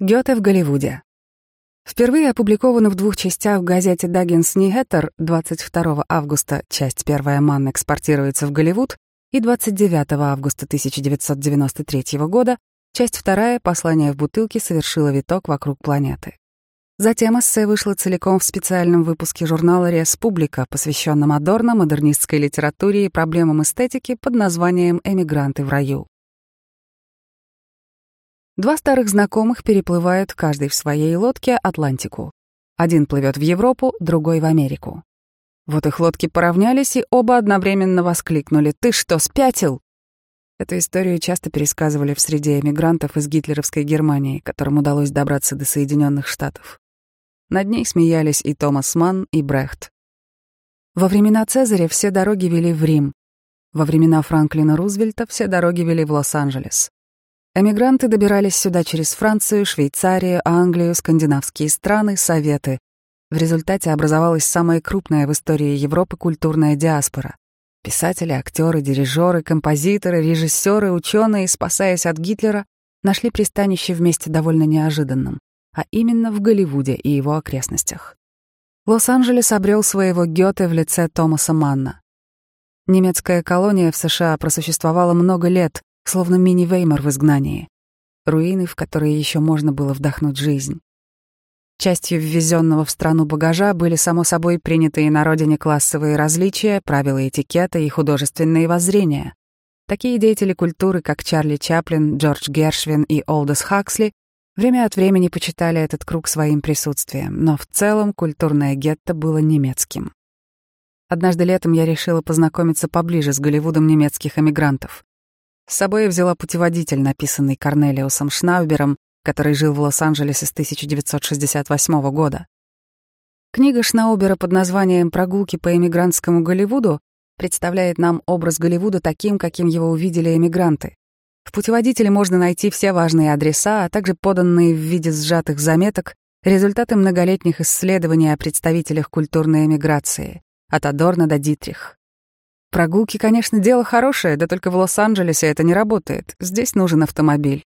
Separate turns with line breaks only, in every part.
Гёте в Голливуде. Впервые опубликовано в двух частях в газете Даггинс Нигеттер 22 августа часть первая «Манн» экспортируется в Голливуд и 29 августа 1993 года часть вторая «Послание в бутылке» совершила виток вокруг планеты. Затем эссе вышло целиком в специальном выпуске журнала «Республика», посвященном Адорно, модернистской литературе и проблемам эстетики под названием «Эмигранты в раю». Два старых знакомых переплывают каждый в своей лодке Атлантику. Один плывет в Европу, другой — в Америку. Вот их лодки поравнялись, и оба одновременно воскликнули «Ты что, спятил?» Эту историю часто пересказывали в среде эмигрантов из гитлеровской Германии, которым удалось добраться до Соединенных Штатов. Над ней смеялись и Томас Манн, и Брехт. Во времена Цезаря все дороги вели в Рим. Во времена Франклина Рузвельта все дороги вели в Лос-Анджелес. Эмигранты добирались сюда через Францию, Швейцарию, Англию, скандинавские страны, Советы. В результате образовалась самая крупная в истории Европы культурная диаспора. Писатели, актеры, дирижеры, композиторы, режиссеры, ученые, спасаясь от Гитлера, нашли пристанище вместе довольно неожиданным, а именно в Голливуде и его окрестностях. Лос-Анджелес обрел своего Гёте в лице Томаса Манна. Немецкая колония в США просуществовала много лет, словно мини-Веймар в изгнании. Руины, в которые еще можно было вдохнуть жизнь. Частью ввезенного в страну багажа были, само собой, принятые на родине классовые различия, правила этикета и художественные воззрения. Такие деятели культуры, как Чарли Чаплин, Джордж Гершвин и Олдос Хаксли, время от времени почитали этот круг своим присутствием, но в целом культурное гетто было немецким. Однажды летом я решила познакомиться поближе с Голливудом немецких эмигрантов. С собой я взяла путеводитель, написанный Корнелиусом Шнаубером, который жил в Лос-Анджелесе с 1968 года. Книга Шнаубера под названием «Прогулки по эмигрантскому Голливуду» представляет нам образ Голливуда таким, каким его увидели эмигранты. В путеводителе можно найти все важные адреса, а также поданные в виде сжатых заметок результаты многолетних исследований о представителях культурной эмиграции, от Адорна до Дитрих. Прогулки, конечно, дело хорошее, да только в Лос-Анджелесе это не работает. Здесь нужен автомобиль.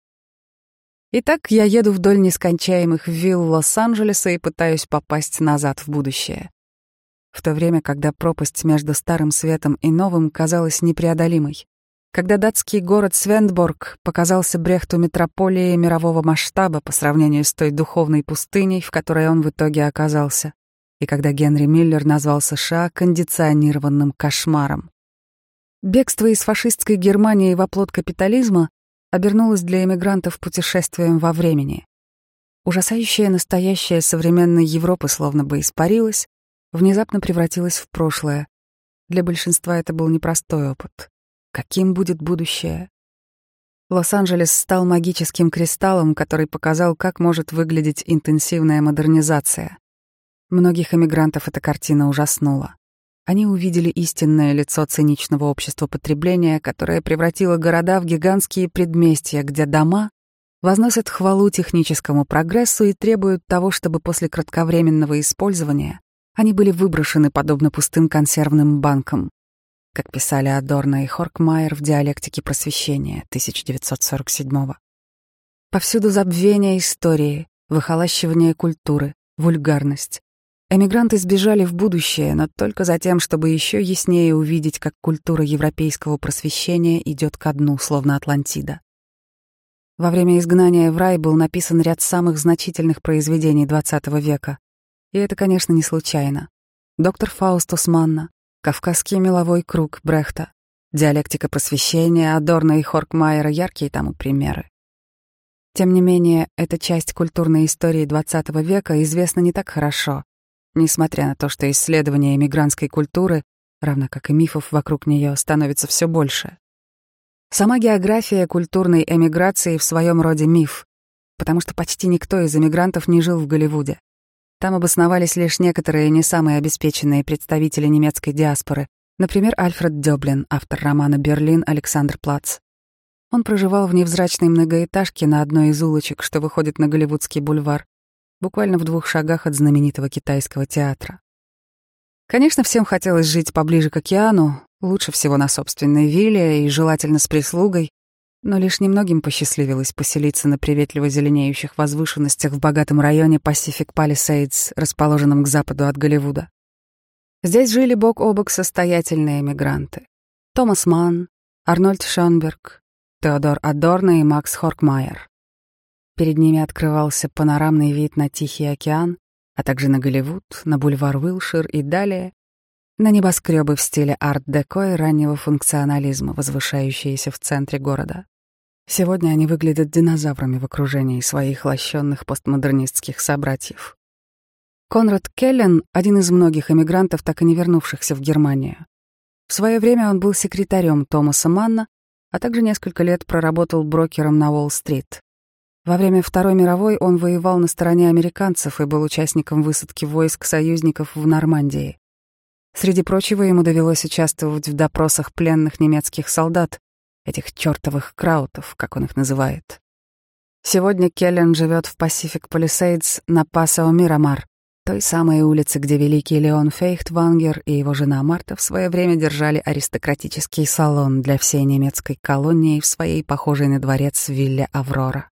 Итак, я еду вдоль нескончаемых вилл Лос-Анджелеса и пытаюсь попасть назад в будущее. В то время, когда пропасть между Старым Светом и Новым казалась непреодолимой. Когда датский город Свендборг показался Брехту метрополией мирового масштаба по сравнению с той духовной пустыней, в которой он в итоге оказался и когда Генри Миллер назвал США кондиционированным кошмаром. Бегство из фашистской Германии в оплот капитализма обернулось для эмигрантов путешествием во времени. Ужасающее настоящее современной Европы словно бы испарилось, внезапно превратилось в прошлое. Для большинства это был непростой опыт. Каким будет будущее? Лос-Анджелес стал магическим кристаллом, который показал, как может выглядеть интенсивная модернизация. Многих эмигрантов эта картина ужаснула. Они увидели истинное лицо циничного общества потребления, которое превратило города в гигантские предместья, где дома возносят хвалу техническому прогрессу и требуют того, чтобы после кратковременного использования они были выброшены подобно пустым консервным банкам, как писали Адорно и Хоркмайер в «Диалектике просвещения» 1947 -го. Повсюду забвение истории, выхолащивание культуры, вульгарность. Эмигранты сбежали в будущее, но только за тем, чтобы еще яснее увидеть, как культура европейского просвещения идет ко дну, словно Атлантида. Во время изгнания в рай был написан ряд самых значительных произведений XX века. И это, конечно, не случайно. Доктор Фаустус Манна, Кавказский меловой круг Брехта, диалектика просвещения Адорна и Хоркмайера — яркие тому примеры. Тем не менее, эта часть культурной истории XX века известна не так хорошо, Несмотря на то, что исследования эмигрантской культуры, равно как и мифов вокруг нее, становится все больше. Сама география культурной эмиграции в своем роде миф, потому что почти никто из эмигрантов не жил в Голливуде. Там обосновались лишь некоторые не самые обеспеченные представители немецкой диаспоры, например, Альфред Дёблин, автор романа «Берлин. Александр Плац». Он проживал в невзрачной многоэтажке на одной из улочек, что выходит на Голливудский бульвар, буквально в двух шагах от знаменитого китайского театра. Конечно, всем хотелось жить поближе к океану, лучше всего на собственной вилле и желательно с прислугой, но лишь немногим посчастливилось поселиться на приветливо зеленеющих возвышенностях в богатом районе Pacific Palisades, расположенном к западу от Голливуда. Здесь жили бок о бок состоятельные эмигранты. Томас Манн, Арнольд Шонберг, Теодор Адорно и Макс Хоркмайер. Перед ними открывался панорамный вид на Тихий океан, а также на Голливуд, на бульвар Уилшир и далее, на небоскребы в стиле арт-деко и раннего функционализма, возвышающиеся в центре города. Сегодня они выглядят динозаврами в окружении своих лощенных постмодернистских собратьев. Конрад Келлен — один из многих эмигрантов, так и не вернувшихся в Германию. В свое время он был секретарем Томаса Манна, а также несколько лет проработал брокером на Уолл-стрит. Во время Второй мировой он воевал на стороне американцев и был участником высадки войск союзников в Нормандии. Среди прочего, ему довелось участвовать в допросах пленных немецких солдат, этих чертовых краутов, как он их называет. Сегодня Келлен живет в Pacific Palisades на Пасао Мирамар, той самой улице, где великий Леон Фейхтвангер и его жена Марта в свое время держали аристократический салон для всей немецкой колонии в своей похожей на дворец вилле Аврора.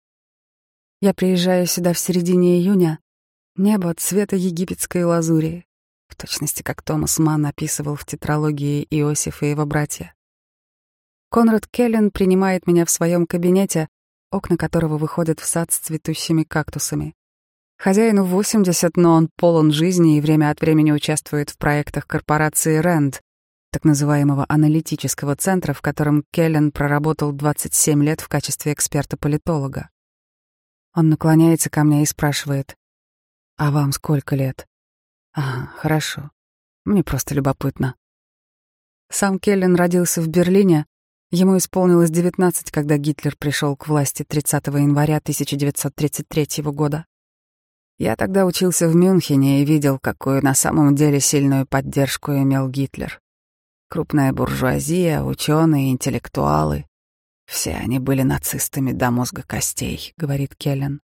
Я приезжаю сюда в середине июня. Небо цвета египетской лазури, в точности как Томас Манн описывал в тетралогии Иосиф и его братья. Конрад Келлен принимает меня в своем кабинете, окна которого выходят в сад с цветущими кактусами. Хозяину 80, но он полон жизни и время от времени участвует в проектах корпорации Рэнд, так называемого аналитического центра, в котором Келлен проработал 27 лет в качестве эксперта-политолога. Он наклоняется ко мне и спрашивает, «А вам сколько лет?» «Ага, хорошо. Мне просто любопытно». Сам Келлен родился в Берлине, Ему исполнилось 19, когда Гитлер пришел к власти 30 января 1933 года. Я тогда учился в Мюнхене и видел, какую на самом деле сильную поддержку имел Гитлер. Крупная буржуазия, ученые, интеллектуалы. Все они были нацистами до мозга костей, говорит Келлен.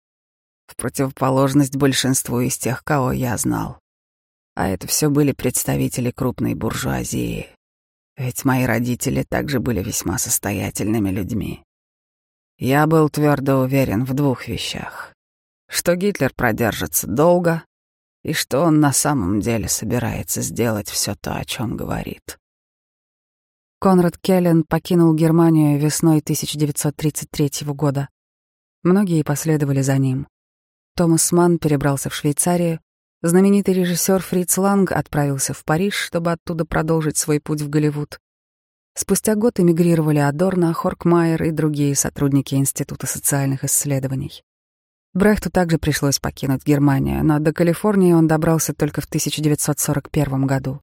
В противоположность большинству из тех, кого я знал. А это все были представители крупной буржуазии, ведь мои родители также были весьма состоятельными людьми. Я был твердо уверен в двух вещах. Что Гитлер продержится долго, и что он на самом деле собирается сделать все то, о чем говорит. Конрад Келлен покинул Германию весной 1933 года. Многие последовали за ним. Томас Манн перебрался в Швейцарию, Знаменитый режиссер Фриц Ланг отправился в Париж, чтобы оттуда продолжить свой путь в Голливуд. Спустя год эмигрировали Адорно, Хоркмайер и другие сотрудники Института социальных исследований. Брехту также пришлось покинуть Германию, но до Калифорнии он добрался только в 1941 году,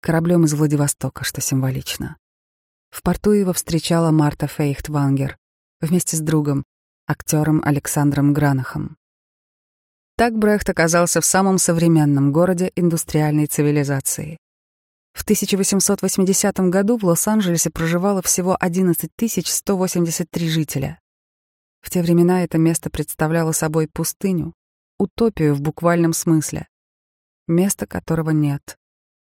кораблем из Владивостока, что символично. В порту его встречала Марта Фейхтвангер вместе с другом, актером Александром Гранахом. Так Брехт оказался в самом современном городе индустриальной цивилизации. В 1880 году в Лос-Анджелесе проживало всего 11 183 жителя. В те времена это место представляло собой пустыню, утопию в буквальном смысле. Место, которого нет.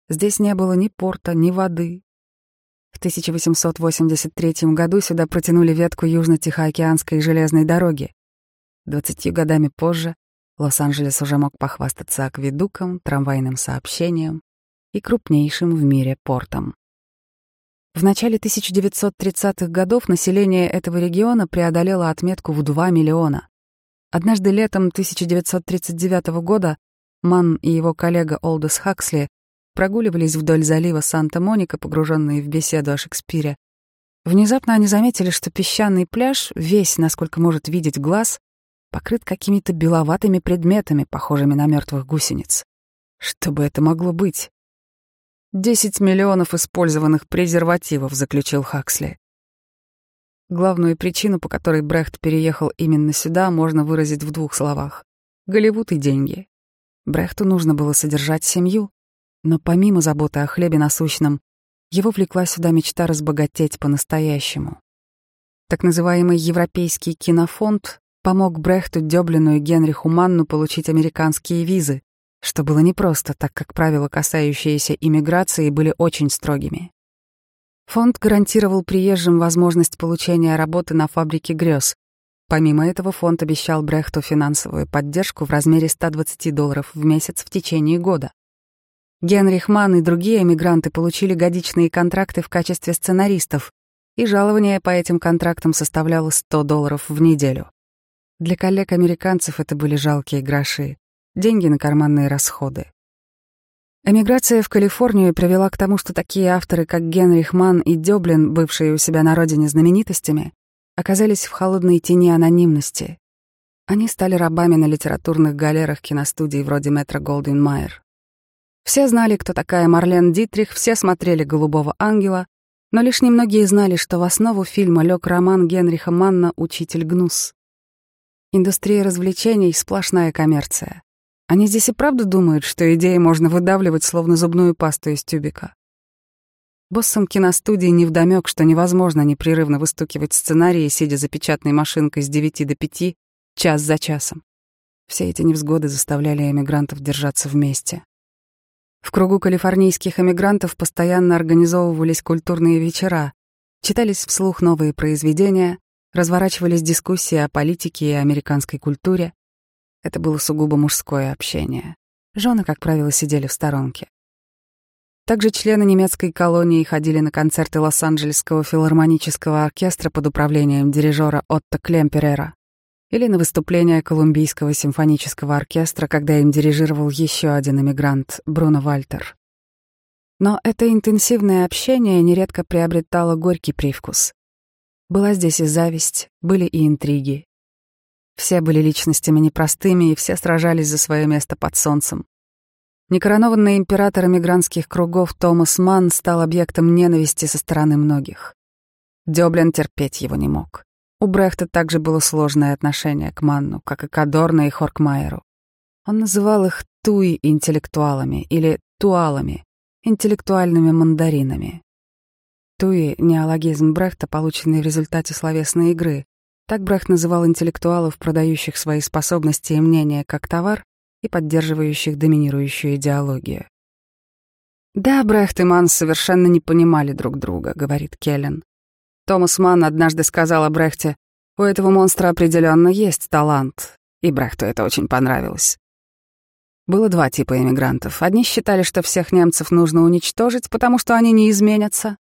Здесь не было ни порта, ни воды. В 1883 году сюда протянули ветку Южно-Тихоокеанской железной дороги. Двадцатью годами позже Лос-Анджелес уже мог похвастаться акведуком, трамвайным сообщением и крупнейшим в мире портом. В начале 1930-х годов население этого региона преодолело отметку в 2 миллиона. Однажды летом 1939 года Ман и его коллега Олдос Хаксли прогуливались вдоль залива Санта-Моника, погруженные в беседу о Шекспире. Внезапно они заметили, что песчаный пляж, весь, насколько может видеть глаз, покрыт какими-то беловатыми предметами, похожими на мертвых гусениц. Что бы это могло быть? «Десять миллионов использованных презервативов», — заключил Хаксли. Главную причину, по которой Брехт переехал именно сюда, можно выразить в двух словах. Голливуд и деньги. Брехту нужно было содержать семью, но помимо заботы о хлебе насущном, его влекла сюда мечта разбогатеть по-настоящему. Так называемый Европейский кинофонд помог Брехту, Дёблину и Генриху Манну получить американские визы, что было непросто, так как правила, касающиеся иммиграции, были очень строгими. Фонд гарантировал приезжим возможность получения работы на фабрике грез. Помимо этого, фонд обещал Брехту финансовую поддержку в размере 120 долларов в месяц в течение года. Генрих Манн и другие эмигранты получили годичные контракты в качестве сценаристов, и жалование по этим контрактам составляло 100 долларов в неделю. Для коллег-американцев это были жалкие гроши, деньги на карманные расходы. Эмиграция в Калифорнию привела к тому, что такие авторы, как Генрих Манн и Дёблин, бывшие у себя на родине знаменитостями, оказались в холодной тени анонимности. Они стали рабами на литературных галерах киностудий вроде Метро Голдвин Майер. Все знали, кто такая Марлен Дитрих, все смотрели «Голубого ангела», но лишь немногие знали, что в основу фильма лег роман Генриха Манна «Учитель Гнус». Индустрия развлечений — сплошная коммерция. Они здесь и правда думают, что идеи можно выдавливать словно зубную пасту из тюбика. Боссам киностудии невдомёк, что невозможно непрерывно выстукивать сценарии, сидя за печатной машинкой с 9 до 5, час за часом. Все эти невзгоды заставляли эмигрантов держаться вместе. В кругу калифорнийских эмигрантов постоянно организовывались культурные вечера, читались вслух новые произведения, разворачивались дискуссии о политике и американской культуре. Это было сугубо мужское общение. Жены, как правило, сидели в сторонке. Также члены немецкой колонии ходили на концерты Лос-Анджелесского филармонического оркестра под управлением дирижера Отто Клемперера или на выступления Колумбийского симфонического оркестра, когда им дирижировал еще один эмигрант, Бруно Вальтер. Но это интенсивное общение нередко приобретало горький привкус. Была здесь и зависть, были и интриги. Все были личностями непростыми, и все сражались за свое место под солнцем. Некоронованный император эмигрантских кругов Томас Манн стал объектом ненависти со стороны многих. Дёблин терпеть его не мог. У Брехта также было сложное отношение к Манну, как и к Адорно и Хоркмайеру. Он называл их туи-интеллектуалами или туалами, интеллектуальными мандаринами. Туи — неологизм Брехта, полученный в результате словесной игры. Так Брехт называл интеллектуалов, продающих свои способности и мнения как товар и поддерживающих доминирующую идеологию. «Да, Брехт и Манн совершенно не понимали друг друга», — говорит Келлен. Томас Манн однажды сказал о Брехте, «У этого монстра определенно есть талант», и Брехту это очень понравилось. Было два типа эмигрантов. Одни считали, что всех немцев нужно уничтожить, потому что они не изменятся.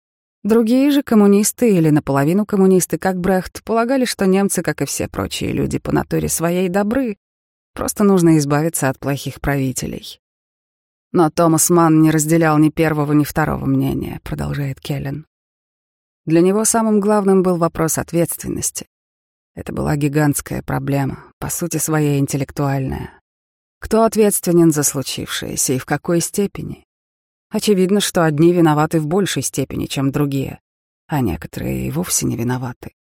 Другие же коммунисты или наполовину коммунисты, как Брехт, полагали, что немцы, как и все прочие люди, по натуре своей добры. Просто нужно избавиться от плохих правителей. Но Томас Манн не разделял ни первого, ни второго мнения, продолжает Келлен. Для него самым главным был вопрос ответственности. Это была гигантская проблема, по сути своей интеллектуальная. Кто ответственен за случившееся и в какой степени? Очевидно, что одни виноваты в большей степени, чем другие, а некоторые и вовсе не виноваты.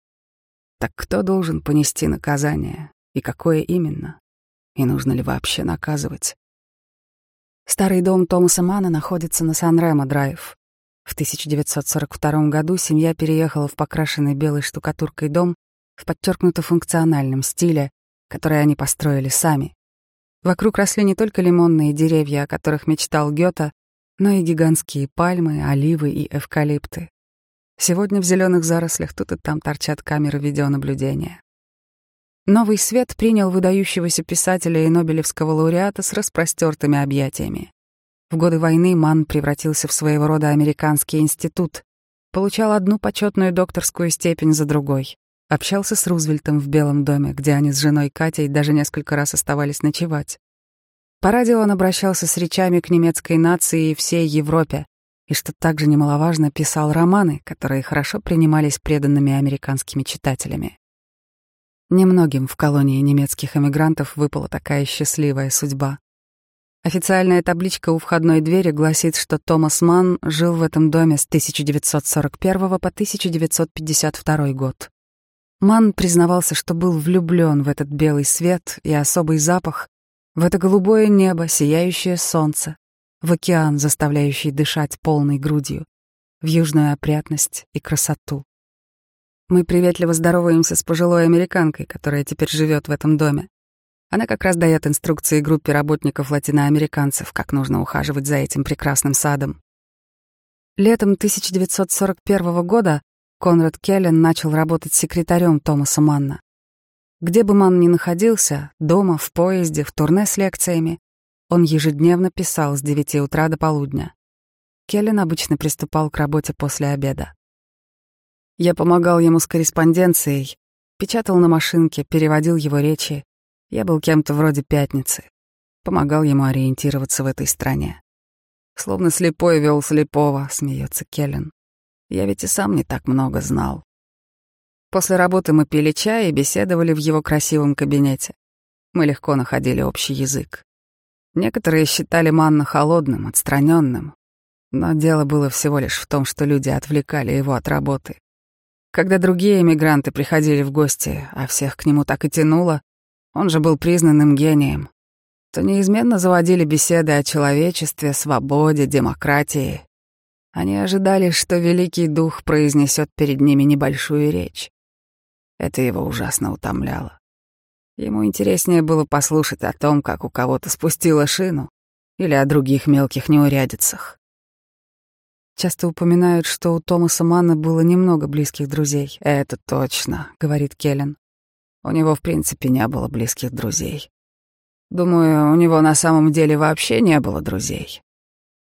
Так кто должен понести наказание, и какое именно? И нужно ли вообще наказывать? Старый дом Томаса Мана находится на Сан-Ремо-драйв. В 1942 году семья переехала в покрашенный белой штукатуркой дом в подчеркнуто функциональном стиле, который они построили сами. Вокруг росли не только лимонные деревья, о которых мечтал Гёта, но и гигантские пальмы, оливы и эвкалипты. Сегодня в зеленых зарослях тут и там торчат камеры видеонаблюдения. Новый свет принял выдающегося писателя и Нобелевского лауреата с распростертыми объятиями. В годы войны Ман превратился в своего рода американский институт, получал одну почетную докторскую степень за другой, общался с Рузвельтом в Белом доме, где они с женой Катей даже несколько раз оставались ночевать. По радио он обращался с речами к немецкой нации и всей Европе, и, что также немаловажно, писал романы, которые хорошо принимались преданными американскими читателями. Немногим в колонии немецких эмигрантов выпала такая счастливая судьба. Официальная табличка у входной двери гласит, что Томас Манн жил в этом доме с 1941 по 1952 год. Манн признавался, что был влюблен в этот белый свет и особый запах, в это голубое небо, сияющее солнце, в океан, заставляющий дышать полной грудью, в южную опрятность и красоту. Мы приветливо здороваемся с пожилой американкой, которая теперь живет в этом доме. Она как раз дает инструкции группе работников латиноамериканцев, как нужно ухаживать за этим прекрасным садом. Летом 1941 года Конрад Келлен начал работать секретарем Томаса Манна. Где бы Манн ни находился, дома, в поезде, в турне с лекциями, он ежедневно писал с 9 утра до полудня. Келлен обычно приступал к работе после обеда. Я помогал ему с корреспонденцией, печатал на машинке, переводил его речи. Я был кем-то вроде пятницы. Помогал ему ориентироваться в этой стране. Словно слепой вел слепого, смеется Келлен. Я ведь и сам не так много знал. После работы мы пили чай и беседовали в его красивом кабинете. Мы легко находили общий язык. Некоторые считали Манна холодным, отстраненным, но дело было всего лишь в том, что люди отвлекали его от работы. Когда другие эмигранты приходили в гости, а всех к нему так и тянуло, он же был признанным гением, то неизменно заводили беседы о человечестве, свободе, демократии. Они ожидали, что Великий Дух произнесет перед ними небольшую речь. Это его ужасно утомляло. Ему интереснее было послушать о том, как у кого-то спустила шину, или о других мелких неурядицах. Часто упоминают, что у Томаса Манна было немного близких друзей. «Это точно», — говорит Келлен. «У него, в принципе, не было близких друзей. Думаю, у него на самом деле вообще не было друзей.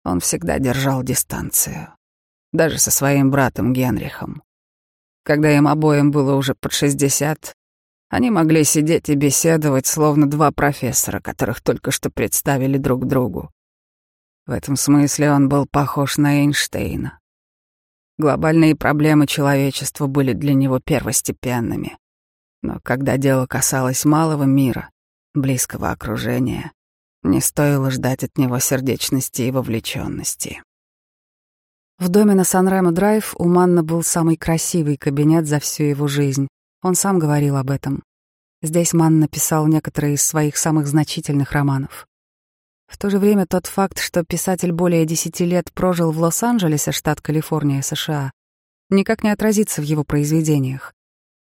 Он всегда держал дистанцию. Даже со своим братом Генрихом. Когда им обоим было уже под шестьдесят, они могли сидеть и беседовать, словно два профессора, которых только что представили друг другу. В этом смысле он был похож на Эйнштейна. Глобальные проблемы человечества были для него первостепенными. Но когда дело касалось малого мира, близкого окружения, не стоило ждать от него сердечности и вовлеченности. В доме на Сан-Ремо-Драйв у Манна был самый красивый кабинет за всю его жизнь. Он сам говорил об этом. Здесь Манн написал некоторые из своих самых значительных романов. В то же время тот факт, что писатель более десяти лет прожил в Лос-Анджелесе, штат Калифорния, США, никак не отразится в его произведениях.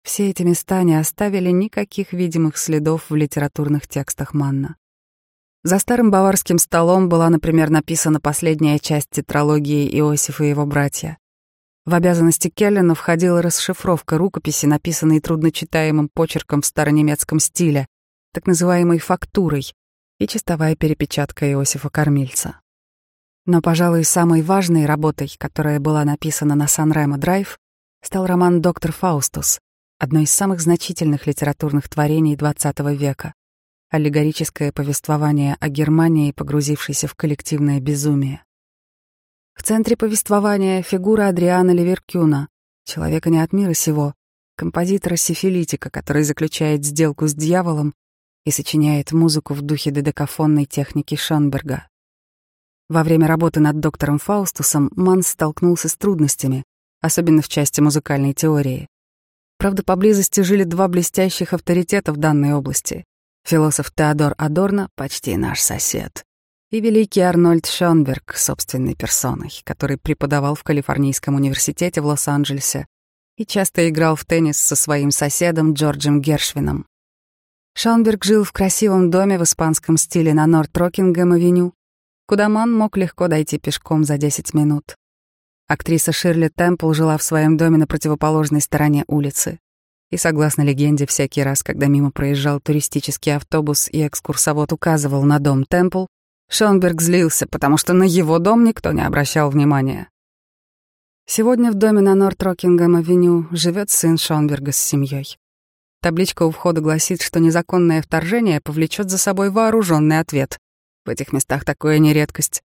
Все эти места не оставили никаких видимых следов в литературных текстах Манна. За старым баварским столом была, например, написана последняя часть тетралогии Иосифа и его братья. В обязанности Келлена входила расшифровка рукописи, написанной трудночитаемым почерком в старонемецком стиле, так называемой фактурой, и чистовая перепечатка Иосифа Кормильца. Но, пожалуй, самой важной работой, которая была написана на Сан-Ремо-Драйв, стал роман «Доктор Фаустус», одно из самых значительных литературных творений XX века, аллегорическое повествование о Германии, погрузившейся в коллективное безумие. В центре повествования фигура Адриана Ливеркюна, человека не от мира сего, композитора-сифилитика, который заключает сделку с дьяволом и сочиняет музыку в духе додекафонной техники Шонберга. Во время работы над доктором Фаустусом Манс столкнулся с трудностями, особенно в части музыкальной теории. Правда, поблизости жили два блестящих авторитета в данной области. Философ Теодор Адорно, почти наш сосед, и великий Арнольд Шонберг собственной персоной, который преподавал в Калифорнийском университете в Лос-Анджелесе и часто играл в теннис со своим соседом Джорджем Гершвином. Шаунберг жил в красивом доме в испанском стиле на Норт-Рокингем-авеню, куда Ман мог легко дойти пешком за 10 минут. Актриса Ширли Темпл жила в своем доме на противоположной стороне улицы. И, согласно легенде, всякий раз, когда мимо проезжал туристический автобус и экскурсовод указывал на дом Темпл, Шонберг злился, потому что на его дом никто не обращал внимания. Сегодня в доме на Норт-Рокингем-авеню живет сын Шонберга с семьей. Табличка у входа гласит, что незаконное вторжение повлечет за собой вооруженный ответ. В этих местах такое не редкость.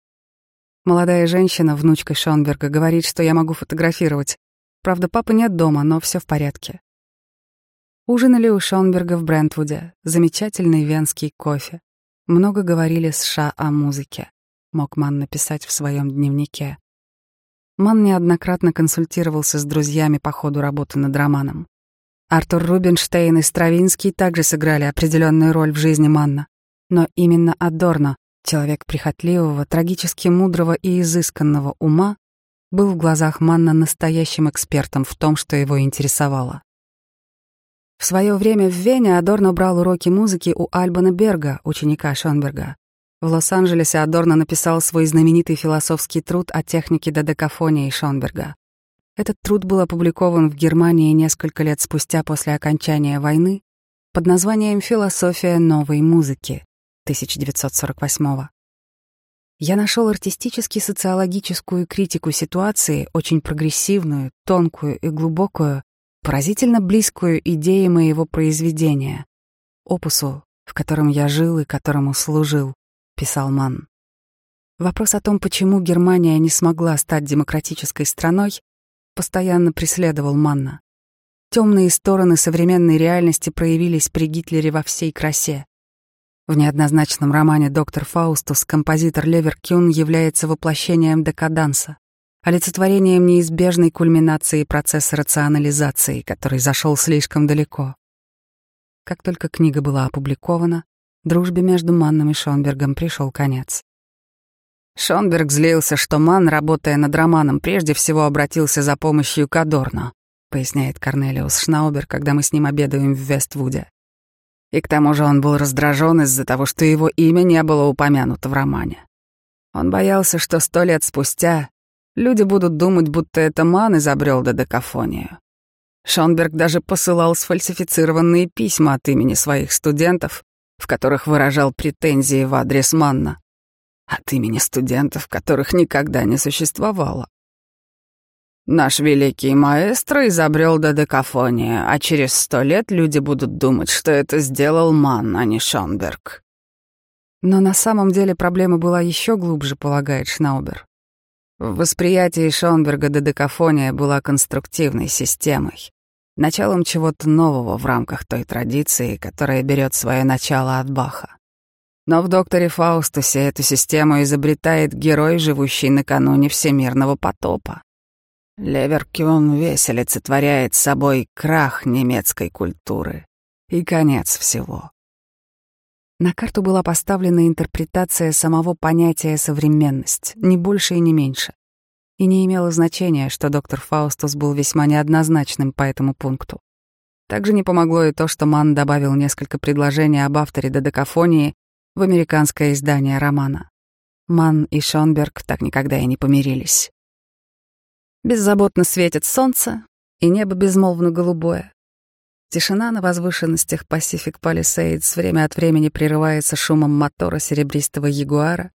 Молодая женщина, внучка Шонберга, говорит, что я могу фотографировать. Правда, папы нет дома, но все в порядке. Ужинали у Шонберга в Брентвуде. Замечательный венский кофе. Много говорили с Ша о музыке. Мог Ман написать в своем дневнике. Ман неоднократно консультировался с друзьями по ходу работы над романом. Артур Рубинштейн и Стравинский также сыграли определенную роль в жизни Манна. Но именно Адорно, человек прихотливого, трагически мудрого и изысканного ума, был в глазах Манна настоящим экспертом в том, что его интересовало. В свое время в Вене Адорно брал уроки музыки у Альбана Берга, ученика Шонберга. В Лос-Анджелесе Адорно написал свой знаменитый философский труд о технике додекафонии Шонберга. Этот труд был опубликован в Германии несколько лет спустя после окончания войны под названием «Философия новой музыки» 1948 -го. Я нашел артистически-социологическую критику ситуации, очень прогрессивную, тонкую и глубокую, поразительно близкую идее моего произведения, опусу, в котором я жил и которому служил, писал Ман. Вопрос о том, почему Германия не смогла стать демократической страной, постоянно преследовал Манна. Темные стороны современной реальности проявились при Гитлере во всей красе. В неоднозначном романе «Доктор Фаустус» композитор Левер Кюн является воплощением декаданса, олицетворением неизбежной кульминации процесса рационализации, который зашел слишком далеко. Как только книга была опубликована, дружбе между Манном и Шонбергом пришел конец. Шонберг злился, что Ман, работая над романом, прежде всего обратился за помощью к Адорно, поясняет Корнелиус Шнаубер, когда мы с ним обедаем в Вествуде. И к тому же он был раздражен из-за того, что его имя не было упомянуто в романе. Он боялся, что сто лет спустя люди будут думать, будто это Ман изобрел додекафонию. Шонберг даже посылал сфальсифицированные письма от имени своих студентов, в которых выражал претензии в адрес Манна. От имени студентов, которых никогда не существовало. Наш великий маэстро изобрел додекафонию, а через сто лет люди будут думать, что это сделал Ман, а не Шонберг. Но на самом деле проблема была еще глубже, полагает Шнаубер. В восприятии Шонберга додекафония была конструктивной системой, началом чего-то нового в рамках той традиции, которая берет свое начало от Баха. Но в «Докторе Фаустусе» эту систему изобретает герой, живущий накануне всемирного потопа. Леверкюн весь олицетворяет собой крах немецкой культуры и конец всего. На карту была поставлена интерпретация самого понятия «современность», не больше и не меньше. И не имело значения, что доктор Фаустус был весьма неоднозначным по этому пункту. Также не помогло и то, что Ман добавил несколько предложений об авторе додекафонии в американское издание романа. Ман и Шонберг так никогда и не помирились. Беззаботно светит солнце, и небо безмолвно голубое. Тишина на возвышенностях Pacific Palisades время от времени прерывается шумом мотора серебристого ягуара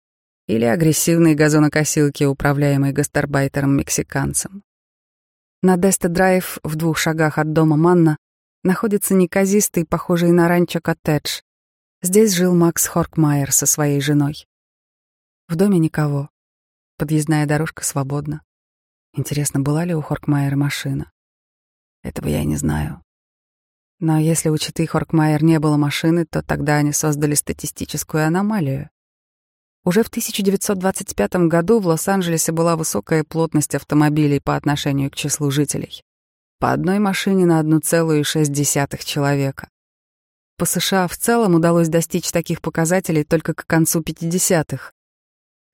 или агрессивной газонокосилки, управляемой гастарбайтером-мексиканцем. На Деста-драйв в двух шагах от дома Манна находится неказистый, похожий на ранчо коттедж. Здесь жил Макс Хоркмайер со своей женой. В доме никого. Подъездная дорожка свободна. Интересно, была ли у Хоркмайера машина? Этого я не знаю. Но если у Читы Хоркмайер не было машины, то тогда они создали статистическую аномалию. Уже в 1925 году в Лос-Анджелесе была высокая плотность автомобилей по отношению к числу жителей. По одной машине на 1,6 человека. По США в целом удалось достичь таких показателей только к концу 50-х.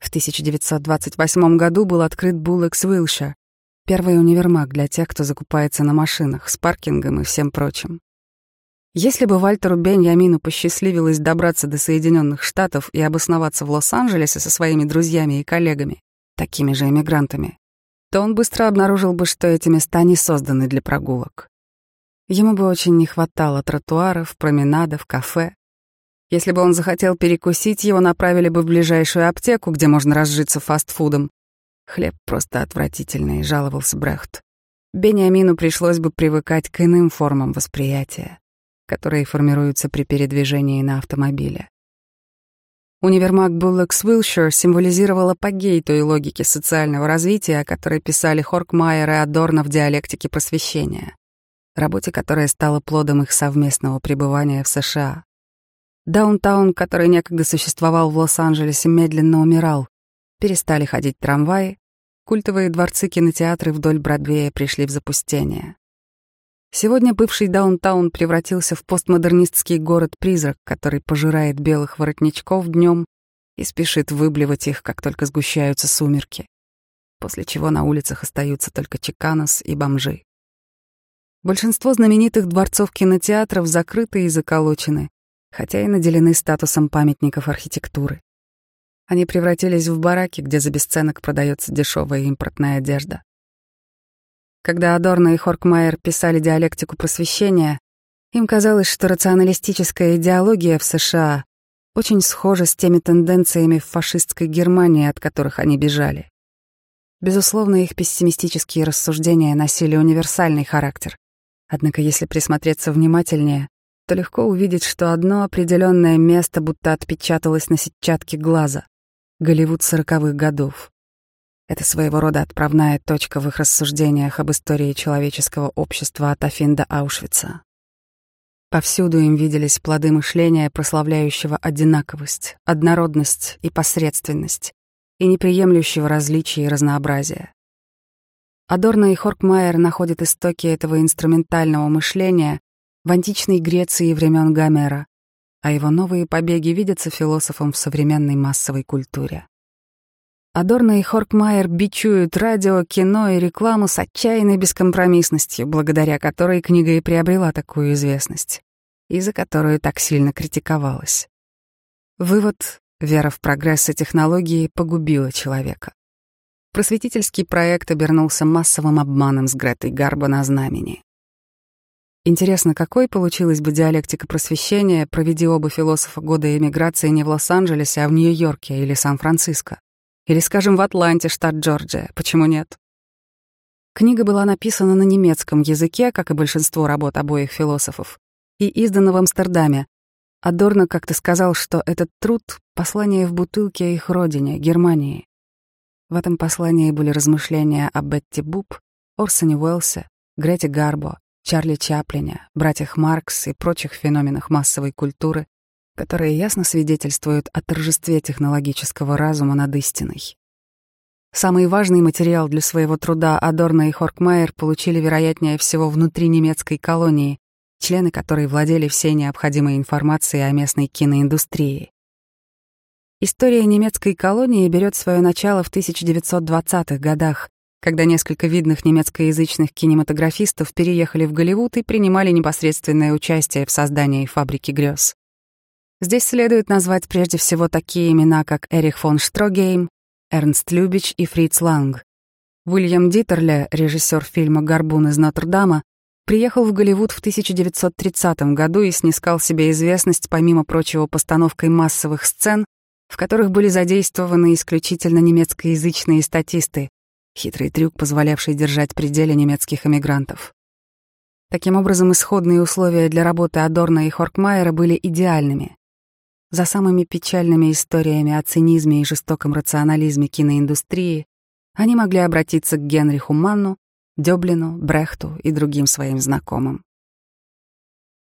В 1928 году был открыт Буллекс Уилшир, первый универмаг для тех, кто закупается на машинах, с паркингом и всем прочим. Если бы Вальтеру Беньямину посчастливилось добраться до Соединенных Штатов и обосноваться в Лос-Анджелесе со своими друзьями и коллегами, такими же эмигрантами, то он быстро обнаружил бы, что эти места не созданы для прогулок. Ему бы очень не хватало тротуаров, променадов, кафе, если бы он захотел перекусить, его направили бы в ближайшую аптеку, где можно разжиться фастфудом. Хлеб просто отвратительный, жаловался Брехт. Бениамину пришлось бы привыкать к иным формам восприятия, которые формируются при передвижении на автомобиле. Универмаг Буллокс Уилшир символизировал апогей той логики социального развития, о которой писали Хоркмайер и Адорно в диалектике просвещения, работе, которая стала плодом их совместного пребывания в США. Даунтаун, который некогда существовал в Лос-Анджелесе, медленно умирал. Перестали ходить трамваи, культовые дворцы кинотеатры вдоль Бродвея пришли в запустение. Сегодня бывший Даунтаун превратился в постмодернистский город-призрак, который пожирает белых воротничков днем и спешит выблевать их, как только сгущаются сумерки, после чего на улицах остаются только чеканос и бомжи. Большинство знаменитых дворцов-кинотеатров закрыты и заколочены, хотя и наделены статусом памятников архитектуры. Они превратились в бараки, где за бесценок продается дешевая импортная одежда. Когда Адорно и Хоркмайер писали диалектику просвещения, им казалось, что рационалистическая идеология в США очень схожа с теми тенденциями в фашистской Германии, от которых они бежали. Безусловно, их пессимистические рассуждения носили универсальный характер. Однако, если присмотреться внимательнее, то легко увидеть, что одно определенное место будто отпечаталось на сетчатке глаза — Голливуд сороковых годов. Это своего рода отправная точка в их рассуждениях об истории человеческого общества от Афин до Аушвица. Повсюду им виделись плоды мышления, прославляющего одинаковость, однородность и посредственность, и неприемлющего различия и разнообразия. Адорно и Хоркмайер находят истоки этого инструментального мышления в античной Греции времен Гомера, а его новые побеги видятся философом в современной массовой культуре. Адорно и Хоркмайер бичуют радио, кино и рекламу с отчаянной бескомпромиссностью, благодаря которой книга и приобрела такую известность, и за которую так сильно критиковалась. Вывод — вера в прогресс и технологии погубила человека. Просветительский проект обернулся массовым обманом с Гретой Гарбо на знамени. Интересно, какой получилась бы диалектика просвещения, проведи оба философа года эмиграции не в Лос-Анджелесе, а в Нью-Йорке или Сан-Франциско. Или, скажем, в Атланте, штат Джорджия. Почему нет? Книга была написана на немецком языке, как и большинство работ обоих философов, и издана в Амстердаме. Адорно как-то сказал, что этот труд — послание в бутылке их родине, Германии. В этом послании были размышления о Бетти Буб, Орсоне Уэллсе, Грете Гарбо, Чарли Чаплине, братьях Маркс и прочих феноменах массовой культуры, которые ясно свидетельствуют о торжестве технологического разума над истиной. Самый важный материал для своего труда Адорно и Хоркмайер получили, вероятнее всего, внутри немецкой колонии, члены которой владели всей необходимой информацией о местной киноиндустрии. История немецкой колонии берет свое начало в 1920-х годах, когда несколько видных немецкоязычных кинематографистов переехали в Голливуд и принимали непосредственное участие в создании «Фабрики грез». Здесь следует назвать прежде всего такие имена, как Эрих фон Штрогейм, Эрнст Любич и Фриц Ланг. Уильям Дитерле, режиссер фильма «Горбун из Нотр-Дама», приехал в Голливуд в 1930 году и снискал себе известность, помимо прочего, постановкой массовых сцен, в которых были задействованы исключительно немецкоязычные статисты, хитрый трюк, позволявший держать пределе немецких эмигрантов. Таким образом, исходные условия для работы Адорна и Хоркмайера были идеальными. За самыми печальными историями о цинизме и жестоком рационализме киноиндустрии они могли обратиться к Генриху Манну, Дёблину, Брехту и другим своим знакомым.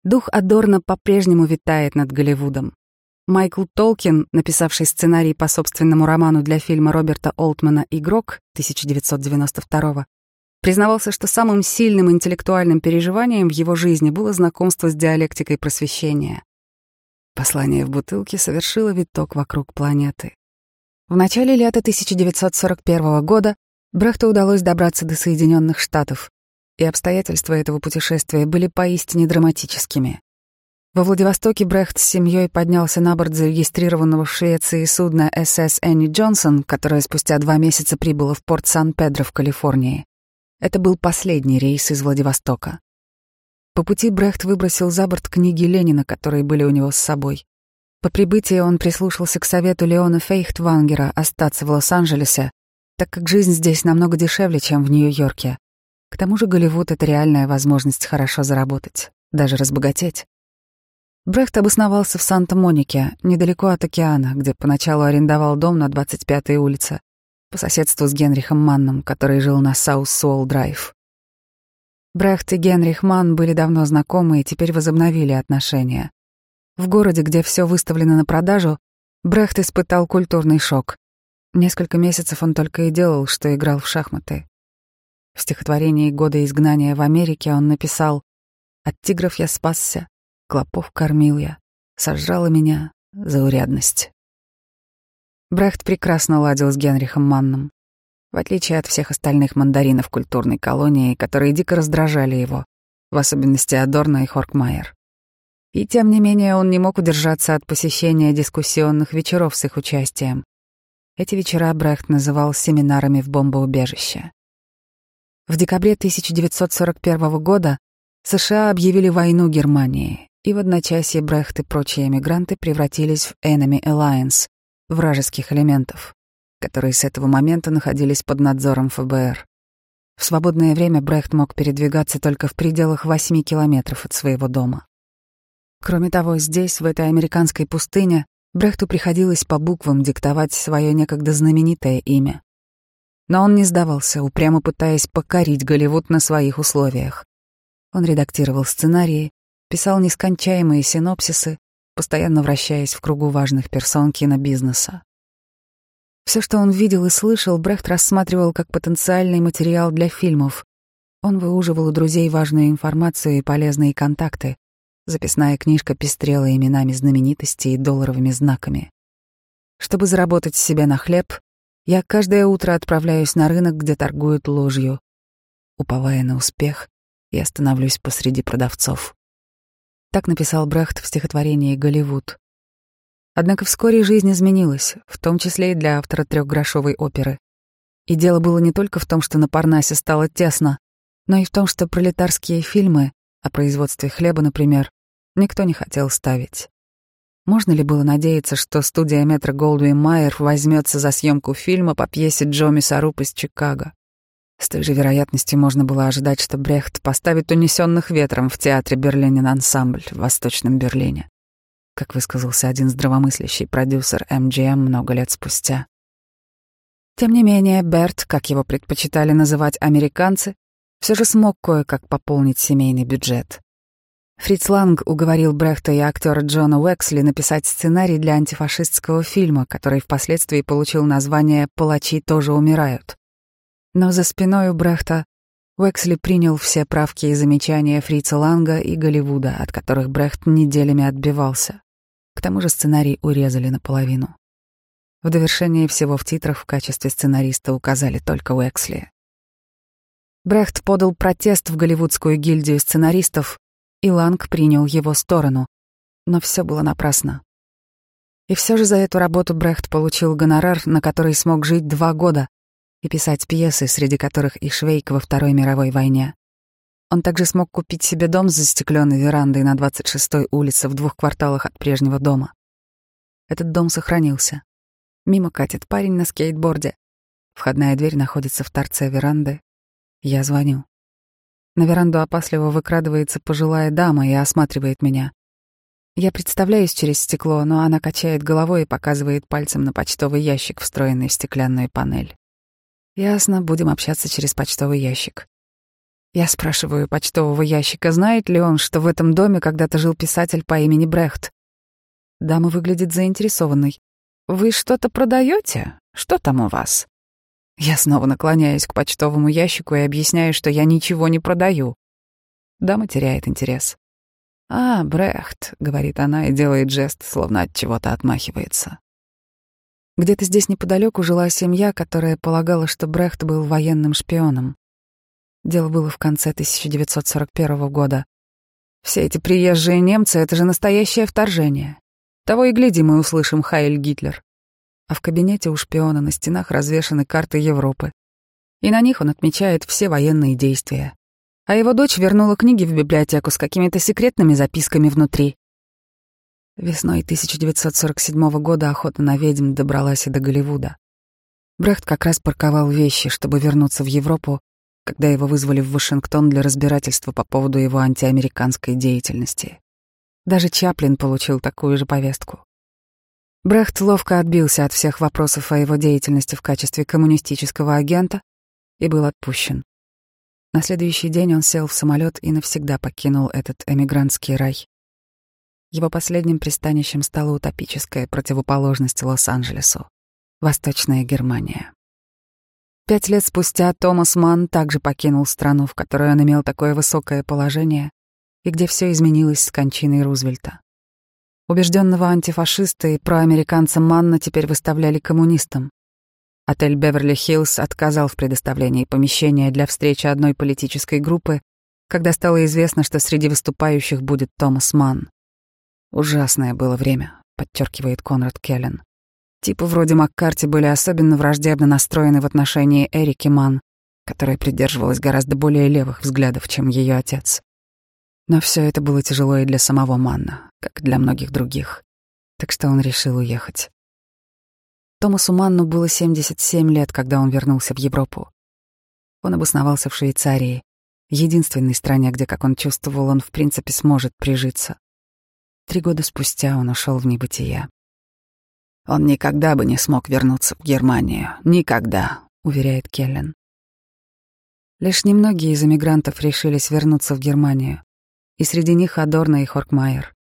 Дух Адорна по-прежнему витает над Голливудом. Майкл Толкин, написавший сценарий по собственному роману для фильма Роберта Олтмана «Игрок» 1992 признавался, что самым сильным интеллектуальным переживанием в его жизни было знакомство с диалектикой просвещения. Послание в бутылке совершило виток вокруг планеты. В начале лета 1941 года Брехту удалось добраться до Соединенных Штатов, и обстоятельства этого путешествия были поистине драматическими. Во Владивостоке Брехт с семьей поднялся на борт зарегистрированного в Швеции судна СС Энни Джонсон, которое спустя два месяца прибыло в порт Сан-Педро в Калифорнии. Это был последний рейс из Владивостока. По пути Брехт выбросил за борт книги Ленина, которые были у него с собой. По прибытии он прислушался к совету Леона Фейхтвангера остаться в Лос-Анджелесе, так как жизнь здесь намного дешевле, чем в Нью-Йорке. К тому же Голливуд — это реальная возможность хорошо заработать, даже разбогатеть. Брехт обосновался в Санта-Монике, недалеко от океана, где поначалу арендовал дом на 25-й улице, по соседству с Генрихом Манном, который жил на Саус-Суолл-Драйв. Брехт и Генрих Манн были давно знакомы и теперь возобновили отношения. В городе, где все выставлено на продажу, Брехт испытал культурный шок. Несколько месяцев он только и делал, что играл в шахматы. В стихотворении «Года изгнания в Америке» он написал «От тигров я спасся, клопов кормил я, сожрала меня заурядность». Брехт прекрасно ладил с Генрихом Манном в отличие от всех остальных мандаринов культурной колонии, которые дико раздражали его, в особенности Адорно и Хоркмайер. И тем не менее он не мог удержаться от посещения дискуссионных вечеров с их участием, Эти вечера Брехт называл семинарами в бомбоубежище. В декабре 1941 года США объявили войну Германии, и в одночасье Брехт и прочие эмигранты превратились в Enemy Alliance, вражеских элементов, которые с этого момента находились под надзором ФБР. В свободное время Брехт мог передвигаться только в пределах 8 километров от своего дома. Кроме того, здесь, в этой американской пустыне, Брехту приходилось по буквам диктовать свое некогда знаменитое имя. Но он не сдавался, упрямо пытаясь покорить Голливуд на своих условиях. Он редактировал сценарии, писал нескончаемые синопсисы, постоянно вращаясь в кругу важных персон кинобизнеса. Все, что он видел и слышал, Брехт рассматривал как потенциальный материал для фильмов. Он выуживал у друзей важную информацию и полезные контакты. Записная книжка пестрела именами знаменитостей и долларовыми знаками. Чтобы заработать себе на хлеб, я каждое утро отправляюсь на рынок, где торгуют ложью. Уповая на успех, я становлюсь посреди продавцов. Так написал Брехт в стихотворении «Голливуд». Однако вскоре жизнь изменилась, в том числе и для автора трехгрошовой оперы. И дело было не только в том, что на Парнасе стало тесно, но и в том, что пролетарские фильмы, о производстве хлеба, например, никто не хотел ставить. Можно ли было надеяться, что студия Метро Голдуин Майер возьмется за съемку фильма по пьесе Джо Саруп из Чикаго? С той же вероятностью можно было ожидать, что Брехт поставит «Унесенных ветром» в театре «Берлинин ансамбль» в Восточном Берлине как высказался один здравомыслящий продюсер MGM много лет спустя. Тем не менее, Берт, как его предпочитали называть американцы, все же смог кое-как пополнить семейный бюджет. Фриц Ланг уговорил Брехта и актера Джона Уэксли написать сценарий для антифашистского фильма, который впоследствии получил название «Палачи тоже умирают». Но за спиной у Брехта Уэксли принял все правки и замечания Фрица Ланга и Голливуда, от которых Брехт неделями отбивался. К тому же сценарий урезали наполовину. В довершение всего в титрах в качестве сценариста указали только Уэксли. Брехт подал протест в голливудскую гильдию сценаристов, и Ланг принял его сторону. Но все было напрасно. И все же за эту работу Брехт получил гонорар, на который смог жить два года, и писать пьесы, среди которых и Швейк во Второй мировой войне. Он также смог купить себе дом с застекленной верандой на 26-й улице в двух кварталах от прежнего дома. Этот дом сохранился. Мимо катит парень на скейтборде. Входная дверь находится в торце веранды. Я звоню. На веранду опасливо выкрадывается пожилая дама и осматривает меня. Я представляюсь через стекло, но она качает головой и показывает пальцем на почтовый ящик, встроенный в стеклянную панель. Ясно, будем общаться через почтовый ящик. Я спрашиваю почтового ящика, знает ли он, что в этом доме когда-то жил писатель по имени Брехт. Дама выглядит заинтересованной. «Вы что-то продаете? Что там у вас?» Я снова наклоняюсь к почтовому ящику и объясняю, что я ничего не продаю. Дама теряет интерес. «А, Брехт», — говорит она и делает жест, словно от чего-то отмахивается. Где-то здесь неподалеку жила семья, которая полагала, что Брехт был военным шпионом. Дело было в конце 1941 года. Все эти приезжие немцы — это же настоящее вторжение. Того и гляди, мы услышим «Хайль Гитлер». А в кабинете у шпиона на стенах развешаны карты Европы. И на них он отмечает все военные действия. А его дочь вернула книги в библиотеку с какими-то секретными записками внутри. Весной 1947 года охота на ведьм добралась и до Голливуда. Брехт как раз парковал вещи, чтобы вернуться в Европу, когда его вызвали в Вашингтон для разбирательства по поводу его антиамериканской деятельности. Даже Чаплин получил такую же повестку. Брехт ловко отбился от всех вопросов о его деятельности в качестве коммунистического агента и был отпущен. На следующий день он сел в самолет и навсегда покинул этот эмигрантский рай. Его последним пристанищем стала утопическая противоположность Лос-Анджелесу — Восточная Германия. Пять лет спустя Томас Манн также покинул страну, в которой он имел такое высокое положение и где все изменилось с кончиной Рузвельта. Убежденного антифашиста и проамериканца Манна теперь выставляли коммунистом. Отель Беверли-Хиллз отказал в предоставлении помещения для встречи одной политической группы, когда стало известно, что среди выступающих будет Томас Манн. Ужасное было время, подчеркивает Конрад Келлен. Типы вроде Маккарти были особенно враждебно настроены в отношении Эрики Ман, которая придерживалась гораздо более левых взглядов, чем ее отец. Но все это было тяжело и для самого Манна, как и для многих других. Так что он решил уехать. Томасу Манну было 77 лет, когда он вернулся в Европу. Он обосновался в Швейцарии, единственной стране, где, как он чувствовал, он в принципе сможет прижиться. Три года спустя он ушел в небытие.
«Он никогда бы не смог вернуться в Германию. Никогда», — уверяет Келлен.
Лишь немногие из эмигрантов решились вернуться в Германию, и среди них Адорно и Хоркмайер.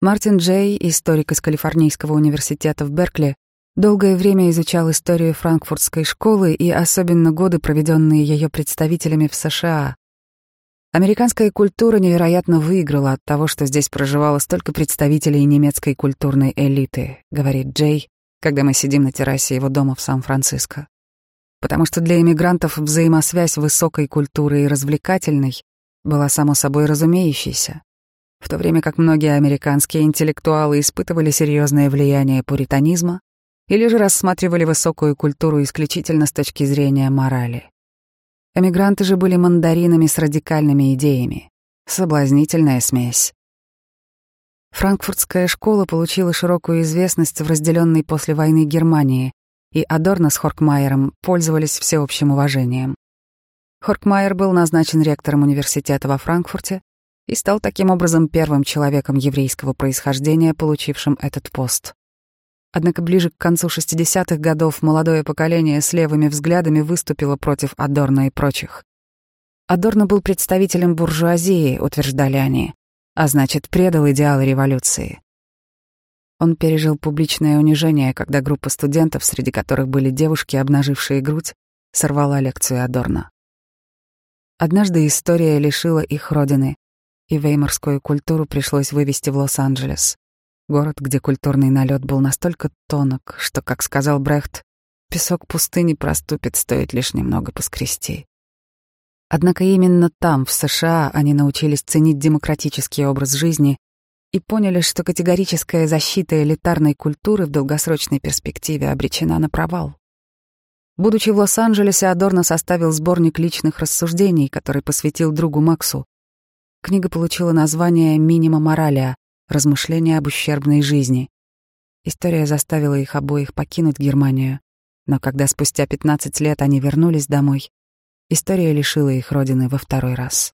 Мартин Джей, историк из Калифорнийского университета в Беркли, долгое время изучал историю франкфуртской школы и особенно годы, проведенные ее представителями в США. Американская культура невероятно выиграла от того, что здесь проживало столько представителей немецкой культурной элиты, говорит Джей, когда мы сидим на террасе его дома в Сан-Франциско. Потому что для иммигрантов взаимосвязь высокой культуры и развлекательной была само собой разумеющейся, в то время как многие американские интеллектуалы испытывали серьезное влияние пуританизма или же рассматривали высокую культуру исключительно с точки зрения морали. Эмигранты же были мандаринами с радикальными идеями. Соблазнительная смесь. Франкфуртская школа получила широкую известность в разделенной после войны Германии, и Адорно с Хоркмайером пользовались всеобщим уважением. Хоркмайер был назначен ректором университета во Франкфурте и стал таким образом первым человеком еврейского происхождения, получившим этот пост. Однако ближе к концу 60-х годов молодое поколение с левыми взглядами выступило против Адорна и прочих. Адорно был представителем буржуазии, утверждали они, а значит, предал идеалы революции. Он пережил публичное унижение, когда группа студентов, среди которых были девушки, обнажившие грудь, сорвала лекцию Адорна. Однажды история лишила их родины, и веймарскую культуру пришлось вывести в Лос-Анджелес. Город, где культурный налет был настолько тонок, что, как сказал Брехт, песок пустыни проступит, стоит лишь немного поскрести. Однако именно там, в США, они научились ценить демократический образ жизни и поняли, что категорическая защита элитарной культуры в долгосрочной перспективе обречена на провал. Будучи в Лос-Анджелесе, Адорно составил сборник личных рассуждений, который посвятил другу Максу. Книга получила название «Минима моралия», размышления об ущербной жизни. История заставила их обоих покинуть Германию, но когда спустя 15 лет они вернулись домой, история лишила их родины во второй раз.